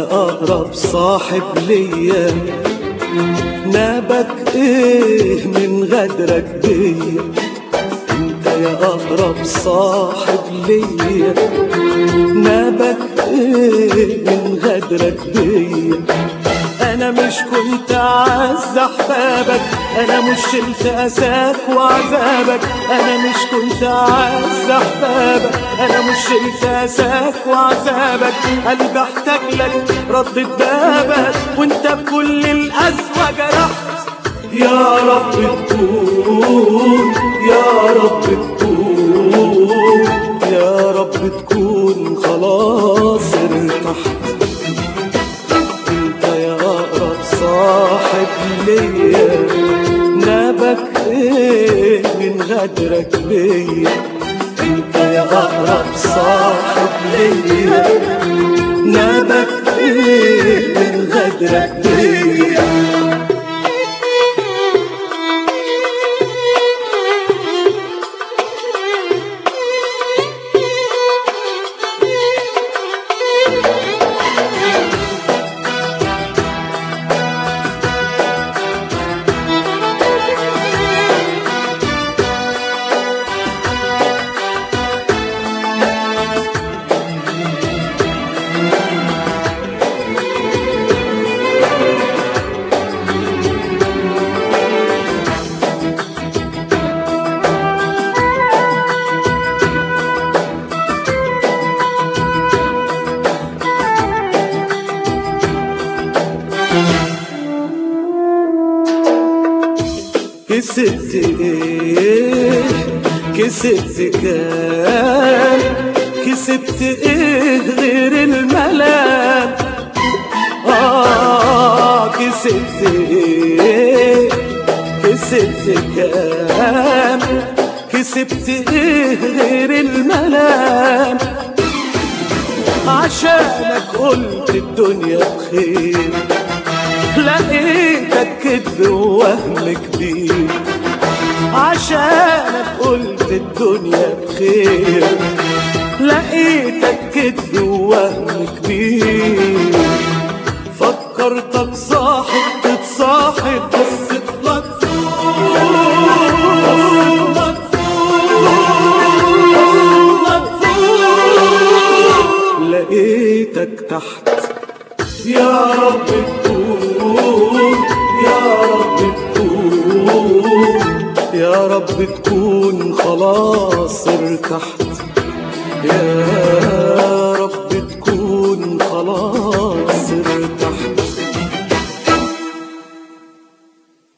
أقرب صاحب ليا. نابك إيه من غدرك بيا. أنت يا أقرب صاحب ليا. نابك إيه من غدرك بيا. أنا مش كنت اعز احبابك أنا مش شلت أساك وعذابك. أنا مش كنت اعز احبابك أنا مش شلت أساك وعذابك. قلبي احتاج لك ردت بابك. وأنت بكل القسوة جرحت يا رب تكون يا رب تكون يا رب تكون خلاص ارتحت. غدرك بيا. انت يا أقرب صاحب ليا. إيه من غدرك بيا. كسبت إيه كسبت كام كسبت إيه غير الملام؟ آه كسبت إيه كسبت كام كسبت إيه غير الملام؟ عشانك قلت الدنيا بخير. لقيتك كذب ووهم كبير عشانك قلت الدنيا بخير. لقيتك كذب ووهم كبير فكرتك صاحب تتصاحب بس لقيتك تحت. يا رب رب تكون خلاص ارتحت. يا